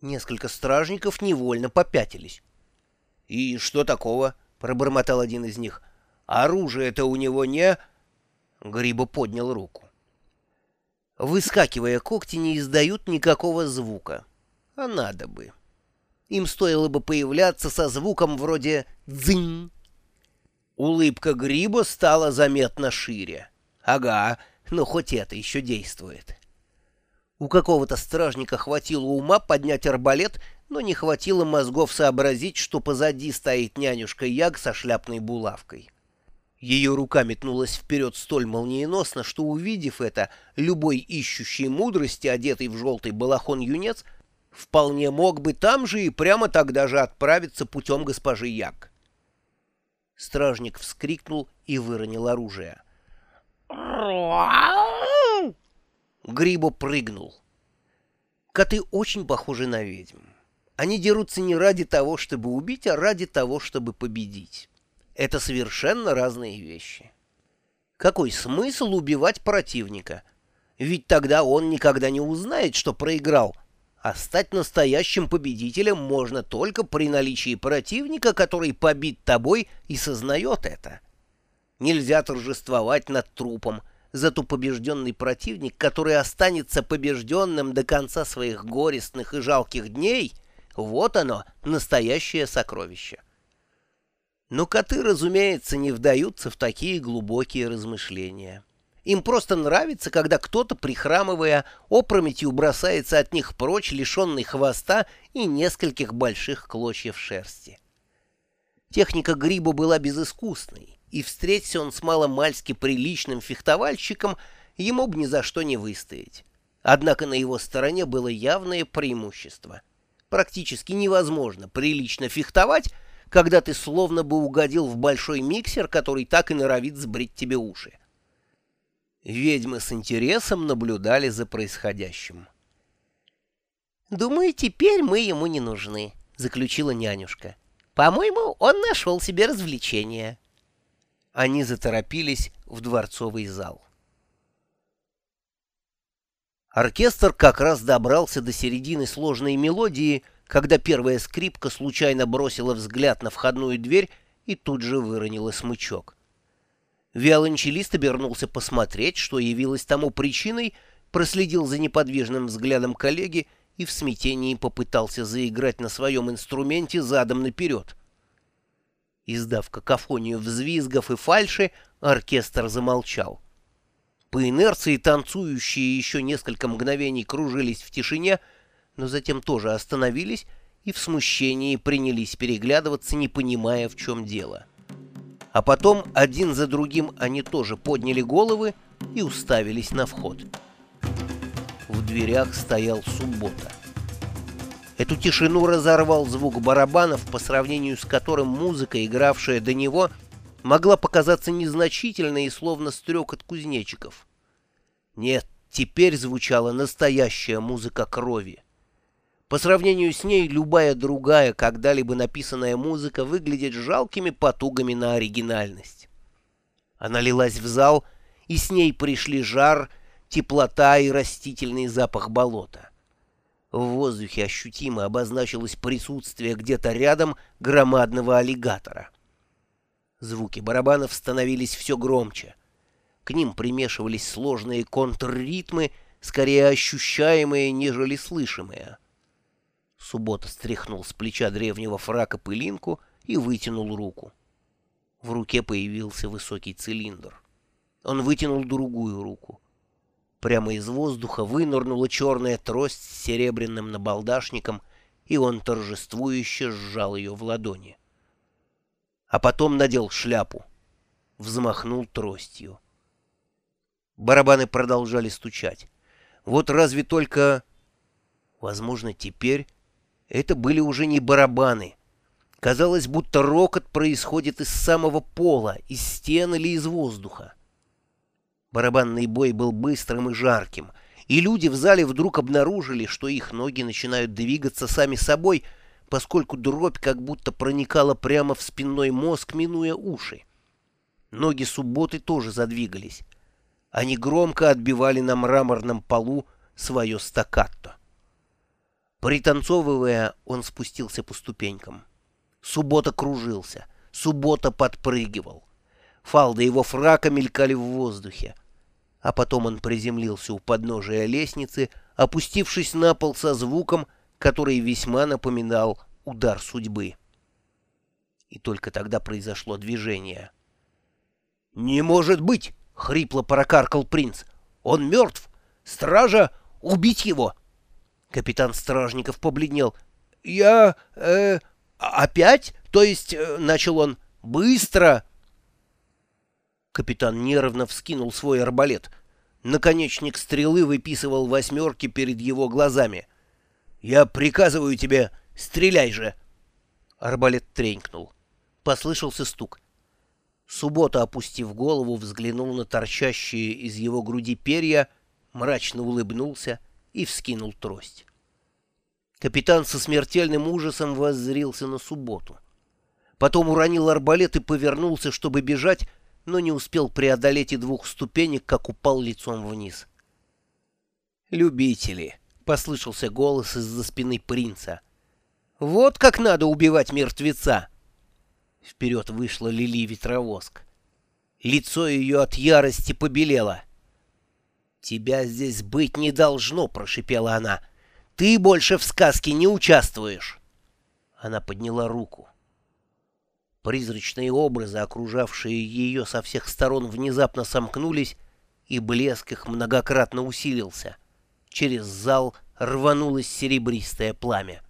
Несколько стражников невольно попятились. «И что такого?» — пробормотал один из них. «Оружие-то у него не...» Гриба поднял руку. Выскакивая, когти не издают никакого звука. А надо бы. Им стоило бы появляться со звуком вроде «дзынь». Улыбка Гриба стала заметно шире. Ага, но хоть это еще действует. У какого-то стражника хватило ума поднять арбалет, но не хватило мозгов сообразить, что позади стоит нянюшка Яг со шляпной булавкой. Ее рука метнулась вперед столь молниеносно, что, увидев это, любой ищущий мудрости, одетый в желтый балахон юнец, вполне мог бы там же и прямо тогда же отправиться путем госпожи Яг. Стражник вскрикнул и выронил оружие. Грибо прыгнул. Коты очень похожи на ведьм. Они дерутся не ради того, чтобы убить, а ради того, чтобы победить. Это совершенно разные вещи. Какой смысл убивать противника? Ведь тогда он никогда не узнает, что проиграл. А стать настоящим победителем можно только при наличии противника, который побит тобой и сознает это. Нельзя торжествовать над трупом, зато побежденный противник, который останется побежденным до конца своих горестных и жалких дней, вот оно, настоящее сокровище. Но коты, разумеется, не вдаются в такие глубокие размышления. Им просто нравится, когда кто-то, прихрамывая, опрометью бросается от них прочь, лишенный хвоста и нескольких больших клочьев шерсти. Техника гриба была безыскусной, и встреться он с маломальски приличным фехтовальщиком, ему бы ни за что не выстоять. Однако на его стороне было явное преимущество. Практически невозможно прилично фехтовать, когда ты словно бы угодил в большой миксер, который так и норовит сбрить тебе уши. Ведьмы с интересом наблюдали за происходящим. «Думаю, теперь мы ему не нужны», — заключила нянюшка. «По-моему, он нашел себе развлечение». Они заторопились в дворцовый зал. Оркестр как раз добрался до середины сложной мелодии — когда первая скрипка случайно бросила взгляд на входную дверь и тут же выронила смычок. Виолончелист обернулся посмотреть, что явилось тому причиной, проследил за неподвижным взглядом коллеги и в смятении попытался заиграть на своем инструменте задом наперед. Издав какофонию взвизгов и фальши, оркестр замолчал. По инерции танцующие еще несколько мгновений кружились в тишине — но затем тоже остановились и в смущении принялись переглядываться, не понимая, в чем дело. А потом один за другим они тоже подняли головы и уставились на вход. В дверях стоял суббота. Эту тишину разорвал звук барабанов, по сравнению с которым музыка, игравшая до него, могла показаться незначительной и словно стрекот кузнечиков. Нет, теперь звучала настоящая музыка крови. По сравнению с ней любая другая когда-либо написанная музыка выглядит жалкими потугами на оригинальность. Она лилась в зал, и с ней пришли жар, теплота и растительный запах болота. В воздухе ощутимо обозначилось присутствие где-то рядом громадного аллигатора. Звуки барабанов становились все громче. К ним примешивались сложные контрритмы, скорее ощущаемые, нежели слышимые. Суббота стряхнул с плеча древнего фрака пылинку и вытянул руку. В руке появился высокий цилиндр. Он вытянул другую руку. Прямо из воздуха вынырнула черная трость с серебряным набалдашником, и он торжествующе сжал ее в ладони. А потом надел шляпу, взмахнул тростью. Барабаны продолжали стучать. Вот разве только... Возможно, теперь это были уже не барабаны. Казалось, будто рокот происходит из самого пола, из стен или из воздуха. Барабанный бой был быстрым и жарким, и люди в зале вдруг обнаружили, что их ноги начинают двигаться сами собой, поскольку дробь как будто проникала прямо в спинной мозг, минуя уши. Ноги субботы тоже задвигались. Они громко отбивали на мраморном полу свое стаккато. Пританцовывая, он спустился по ступенькам. Суббота кружился, суббота подпрыгивал. Фалды его фрака мелькали в воздухе. А потом он приземлился у подножия лестницы, опустившись на пол со звуком, который весьма напоминал удар судьбы. И только тогда произошло движение. «Не может быть!» — хрипло прокаркал принц. «Он мертв! Стража! Убить его!» Капитан Стражников побледнел. «Я... э... опять? То есть...» э, — начал он. «Быстро!» Капитан нервно вскинул свой арбалет. Наконечник стрелы выписывал восьмерки перед его глазами. «Я приказываю тебе, стреляй же!» Арбалет тренькнул. Послышался стук. Суббота, опустив голову, взглянул на торчащие из его груди перья, мрачно улыбнулся и вскинул трость. Капитан со смертельным ужасом воззрился на субботу. Потом уронил арбалет и повернулся, чтобы бежать, но не успел преодолеть и двух ступенек, как упал лицом вниз. «Любители!» — послышался голос из-за спины принца. «Вот как надо убивать мертвеца!» Вперед вышла Лили Ветровоск. Лицо ее от ярости побелело. «Тебя здесь быть не должно», — прошипела она. «Ты больше в сказке не участвуешь». Она подняла руку. Призрачные образы, окружавшие ее со всех сторон, внезапно сомкнулись, и блеск их многократно усилился. Через зал рванулось серебристое пламя.